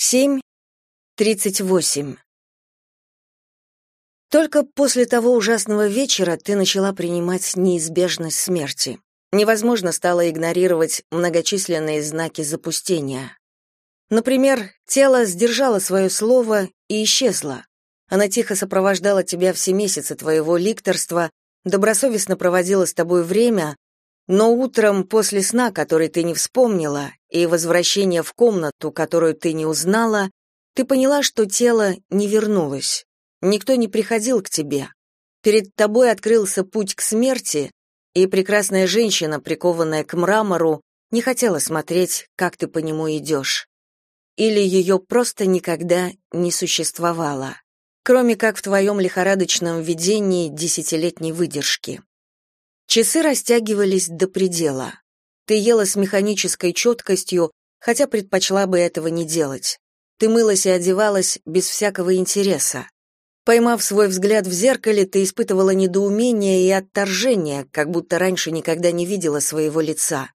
7.38 Только после того ужасного вечера ты начала принимать неизбежность смерти. Невозможно стало игнорировать многочисленные знаки запустения. Например, тело сдержало свое слово и исчезло. Она тихо сопровождала тебя все месяцы твоего ликторства, добросовестно проводила с тобой время, но утром после сна, который ты не вспомнила, и возвращения в комнату, которую ты не узнала, ты поняла, что тело не вернулось. Никто не приходил к тебе. Перед тобой открылся путь к смерти, и прекрасная женщина, прикованная к мрамору, не хотела смотреть, как ты по нему идешь. Или ее просто никогда не существовало, кроме как в твоем лихорадочном видении десятилетней выдержки. Часы растягивались до предела. Ты ела с механической четкостью, хотя предпочла бы этого не делать. Ты мылась и одевалась без всякого интереса. Поймав свой взгляд в зеркале, ты испытывала недоумение и отторжение, как будто раньше никогда не видела своего лица.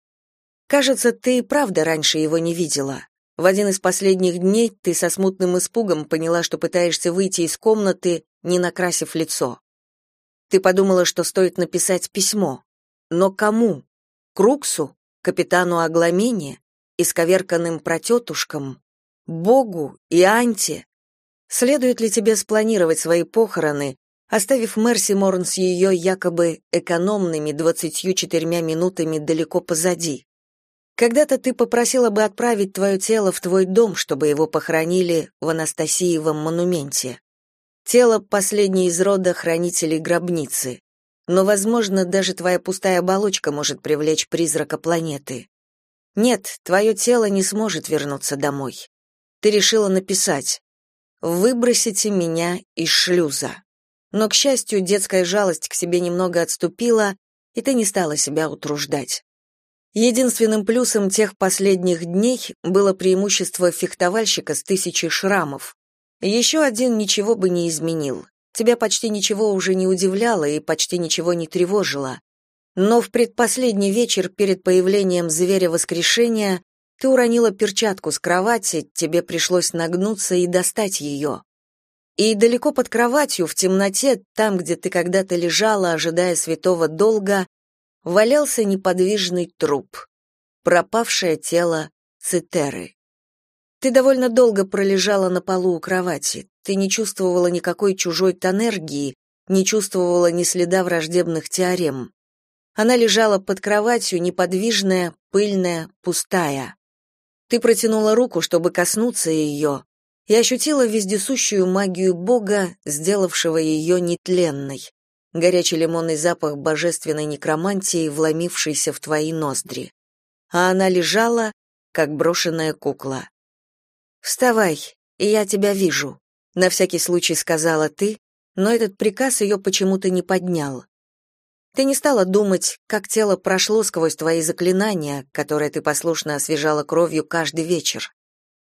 Кажется, ты и правда раньше его не видела. В один из последних дней ты со смутным испугом поняла, что пытаешься выйти из комнаты, не накрасив лицо. Ты подумала, что стоит написать письмо. Но кому? Круксу? Капитану Агламене? Исковерканным протетушкам? Богу и Анте? Следует ли тебе спланировать свои похороны, оставив Мерси Морн с ее якобы экономными 24 минутами далеко позади? Когда-то ты попросила бы отправить твое тело в твой дом, чтобы его похоронили в Анастасиевом монументе. Тело последней из рода хранителей гробницы. Но, возможно, даже твоя пустая оболочка может привлечь призрака планеты. Нет, твое тело не сможет вернуться домой. Ты решила написать «Выбросите меня из шлюза». Но, к счастью, детская жалость к себе немного отступила, и ты не стала себя утруждать. Единственным плюсом тех последних дней было преимущество фехтовальщика с тысячей шрамов, еще один ничего бы не изменил. Тебя почти ничего уже не удивляло и почти ничего не тревожило. Но в предпоследний вечер перед появлением зверя воскрешения ты уронила перчатку с кровати, тебе пришлось нагнуться и достать ее. И далеко под кроватью, в темноте, там, где ты когда-то лежала, ожидая святого долга, валялся неподвижный труп, пропавшее тело Цитеры. Ты довольно долго пролежала на полу у кровати. Ты не чувствовала никакой чужой тонергии, не чувствовала ни следа враждебных теорем. Она лежала под кроватью, неподвижная, пыльная, пустая. Ты протянула руку, чтобы коснуться ее, и ощутила вездесущую магию Бога, сделавшего ее нетленной. Горячий лимонный запах божественной некромантии, вломившийся в твои ноздри. А она лежала, как брошенная кукла. «Вставай, я тебя вижу», — на всякий случай сказала ты, но этот приказ ее почему-то не поднял. Ты не стала думать, как тело прошло сквозь твои заклинания, которые ты послушно освежала кровью каждый вечер.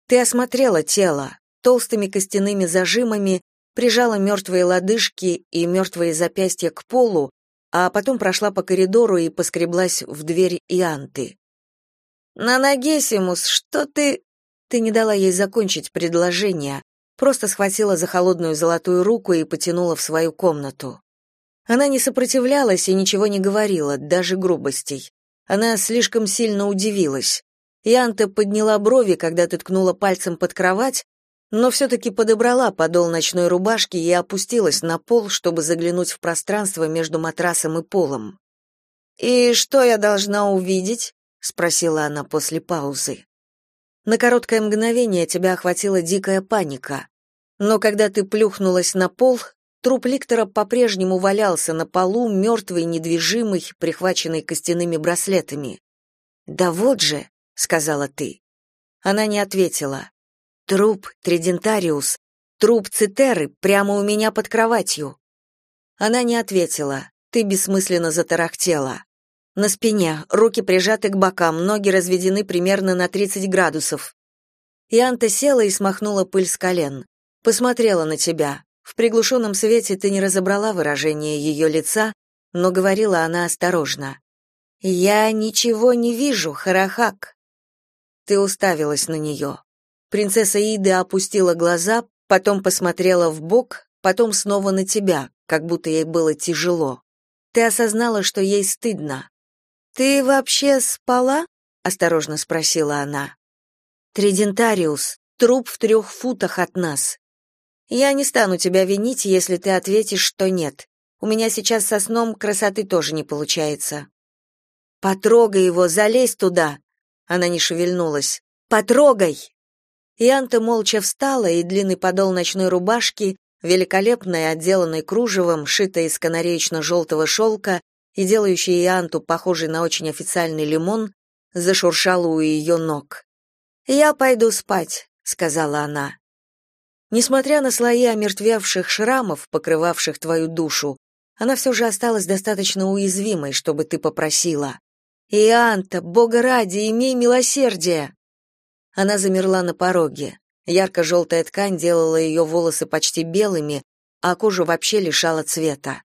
Ты осмотрела тело, толстыми костяными зажимами прижала мертвые лодыжки и мертвые запястья к полу, а потом прошла по коридору и поскреблась в дверь Ианты. «Нанагесимус, что ты...» Ты не дала ей закончить предложение, просто схватила за холодную золотую руку и потянула в свою комнату. Она не сопротивлялась и ничего не говорила, даже грубостей. Она слишком сильно удивилась. Янта подняла брови, когда ты ткнула пальцем под кровать, но все-таки подобрала подол ночной рубашки и опустилась на пол, чтобы заглянуть в пространство между матрасом и полом. «И что я должна увидеть?» — спросила она после паузы. На короткое мгновение тебя охватила дикая паника. Но когда ты плюхнулась на пол, труп Ликтора по-прежнему валялся на полу, мертвый, недвижимый, прихваченный костяными браслетами. «Да вот же», — сказала ты. Она не ответила. «Труп Тридентариус, труп Цитеры, прямо у меня под кроватью». Она не ответила. Ты бессмысленно затарахтела. На спине, руки прижаты к бокам, ноги разведены примерно на 30 градусов. Янта села и смахнула пыль с колен. Посмотрела на тебя. В приглушенном свете ты не разобрала выражение ее лица, но говорила она осторожно. «Я ничего не вижу, Харахак». Ты уставилась на нее. Принцесса Ида опустила глаза, потом посмотрела в бок, потом снова на тебя, как будто ей было тяжело. Ты осознала, что ей стыдно. Ты вообще спала? осторожно спросила она. Тридентариус, труп в трех футах от нас. Я не стану тебя винить, если ты ответишь, что нет. У меня сейчас со сном красоты тоже не получается. Потрогай его, залезь туда. Она не шевельнулась. Потрогай. Янта молча встала, и длинный подол ночной рубашки, великолепной, отделанной кружевом, шитой из канареечно-желтого шелка и делающей Янту похожей на очень официальный лимон, зашуршала у ее ног. «Я пойду спать», — сказала она. Несмотря на слои омертвевших шрамов, покрывавших твою душу, она все же осталась достаточно уязвимой, чтобы ты попросила. «Ианта, Бога ради, имей милосердие!» Она замерла на пороге. Ярко-желтая ткань делала ее волосы почти белыми, а кожу вообще лишала цвета.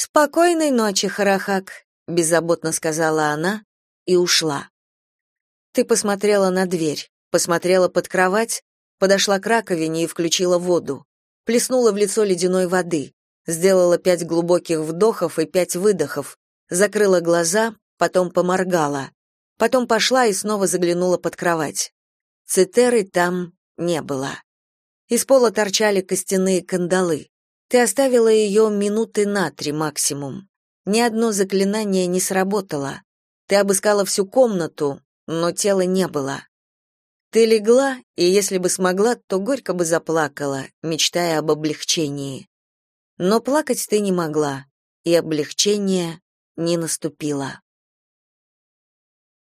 «Спокойной ночи, Харахак», — беззаботно сказала она и ушла. Ты посмотрела на дверь, посмотрела под кровать, подошла к раковине и включила воду. Плеснула в лицо ледяной воды сделала пять глубоких вдохов и пять выдохов, закрыла глаза, потом поморгала. Потом пошла и снова заглянула под кровать. Цитеры там не было. Из пола торчали костяные кандалы. Ты оставила ее минуты на три максимум. Ни одно заклинание не сработало. Ты обыскала всю комнату, но тела не было. Ты легла, и если бы смогла, то горько бы заплакала, мечтая об облегчении. Но плакать ты не могла, и облегчение не наступило.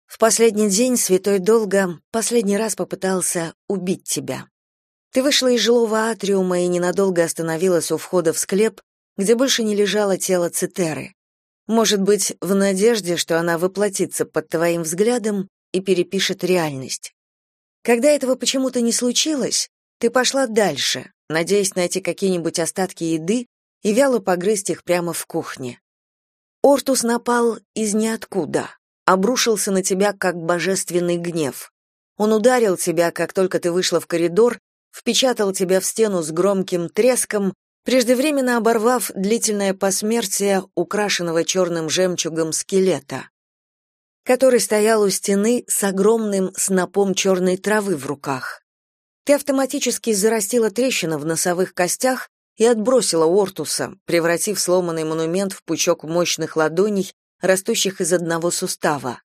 В последний день святой долго последний раз попытался убить тебя. Ты вышла из жилого атриума и ненадолго остановилась у входа в склеп, где больше не лежало тело Цитеры. Может быть, в надежде, что она воплотится под твоим взглядом и перепишет реальность. Когда этого почему-то не случилось, ты пошла дальше, надеясь найти какие-нибудь остатки еды и вяло погрызть их прямо в кухне. Ортус напал из ниоткуда, обрушился на тебя как божественный гнев. Он ударил тебя, как только ты вышла в коридор, впечатал тебя в стену с громким треском, преждевременно оборвав длительное посмертие украшенного черным жемчугом скелета, который стоял у стены с огромным снопом черной травы в руках. Ты автоматически зарастила трещину в носовых костях и отбросила Ортуса, превратив сломанный монумент в пучок мощных ладоней, растущих из одного сустава.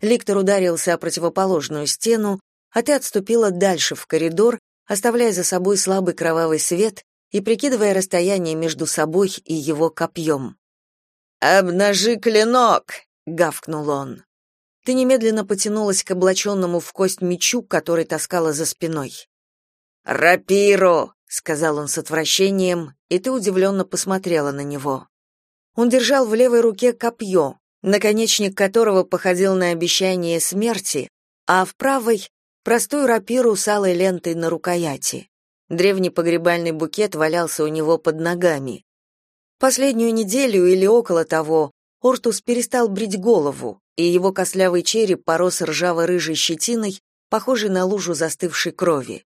Ликтор ударился о противоположную стену, а ты отступила дальше в коридор, оставляя за собой слабый кровавый свет и прикидывая расстояние между собой и его копьем. «Обнажи клинок!» — гавкнул он. Ты немедленно потянулась к облаченному в кость мечу, который таскала за спиной. «Рапиру!» сказал он с отвращением, и ты удивленно посмотрела на него. Он держал в левой руке копье, наконечник которого походил на обещание смерти, а в правой простую рапиру с алой лентой на рукояти. Древний погребальный букет валялся у него под ногами. Последнюю неделю или около того Ортус перестал брить голову, и его кослявый череп порос ржаво-рыжей щетиной, похожей на лужу застывшей крови.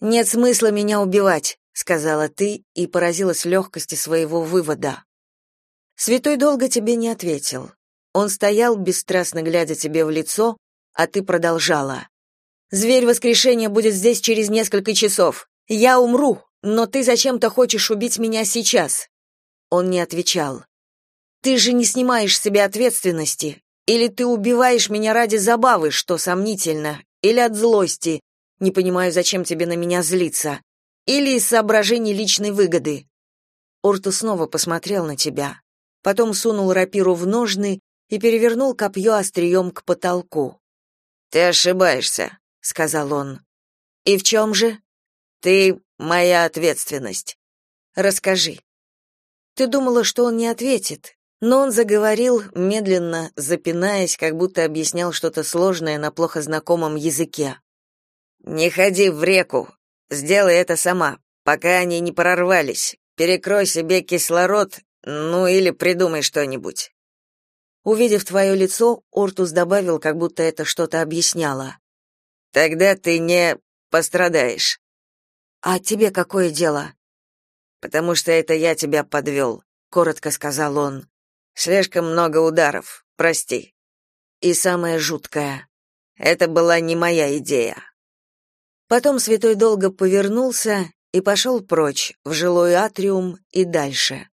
Нет смысла меня убивать, сказала ты и поразилась легкости своего вывода. Святой долго тебе не ответил. Он стоял бесстрастно глядя тебе в лицо, а ты продолжала. Зверь воскрешения будет здесь через несколько часов. Я умру, но ты зачем-то хочешь убить меня сейчас. Он не отвечал. Ты же не снимаешь с себя ответственности, или ты убиваешь меня ради забавы, что сомнительно, или от злости, не понимаю, зачем тебе на меня злиться. Или из соображений личной выгоды. Орту снова посмотрел на тебя, потом сунул рапиру в ножны и перевернул копье острием к потолку. «Ты ошибаешься», — сказал он. «И в чем же?» «Ты моя ответственность. Расскажи». Ты думала, что он не ответит, но он заговорил, медленно, запинаясь, как будто объяснял что-то сложное на плохо знакомом языке. Не ходи в реку. Сделай это сама, пока они не прорвались. Перекрой себе кислород, ну или придумай что-нибудь. Увидев твое лицо, Ортус добавил, как будто это что-то объясняло. Тогда ты не пострадаешь. А тебе какое дело? Потому что это я тебя подвел», — коротко сказал он. Слишком много ударов. Прости. И самое жуткое это была не моя идея. Потом святой долго повернулся и пошел прочь, в жилой атриум и дальше.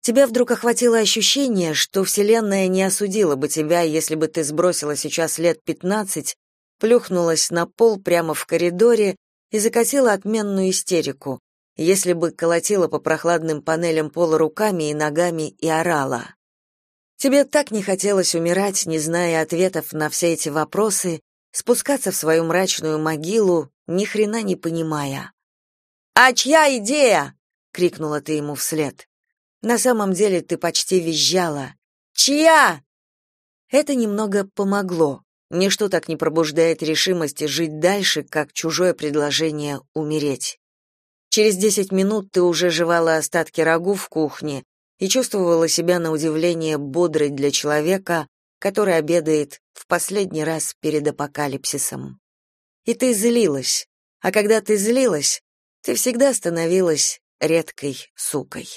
Тебя вдруг охватило ощущение, что Вселенная не осудила бы тебя, если бы ты сбросила сейчас лет пятнадцать, плюхнулась на пол прямо в коридоре и закатила отменную истерику, если бы колотила по прохладным панелям пола руками и ногами и орала. Тебе так не хотелось умирать, не зная ответов на все эти вопросы, спускаться в свою мрачную могилу, ни хрена не понимая. «А чья идея?» — крикнула ты ему вслед. На самом деле ты почти визжала. «Чья?» Это немного помогло. Ничто так не пробуждает решимости жить дальше, как чужое предложение умереть. Через десять минут ты уже жевала остатки рагу в кухне и чувствовала себя на удивление бодрой для человека, который обедает в последний раз перед апокалипсисом. И ты злилась, а когда ты злилась, ты всегда становилась редкой сукой.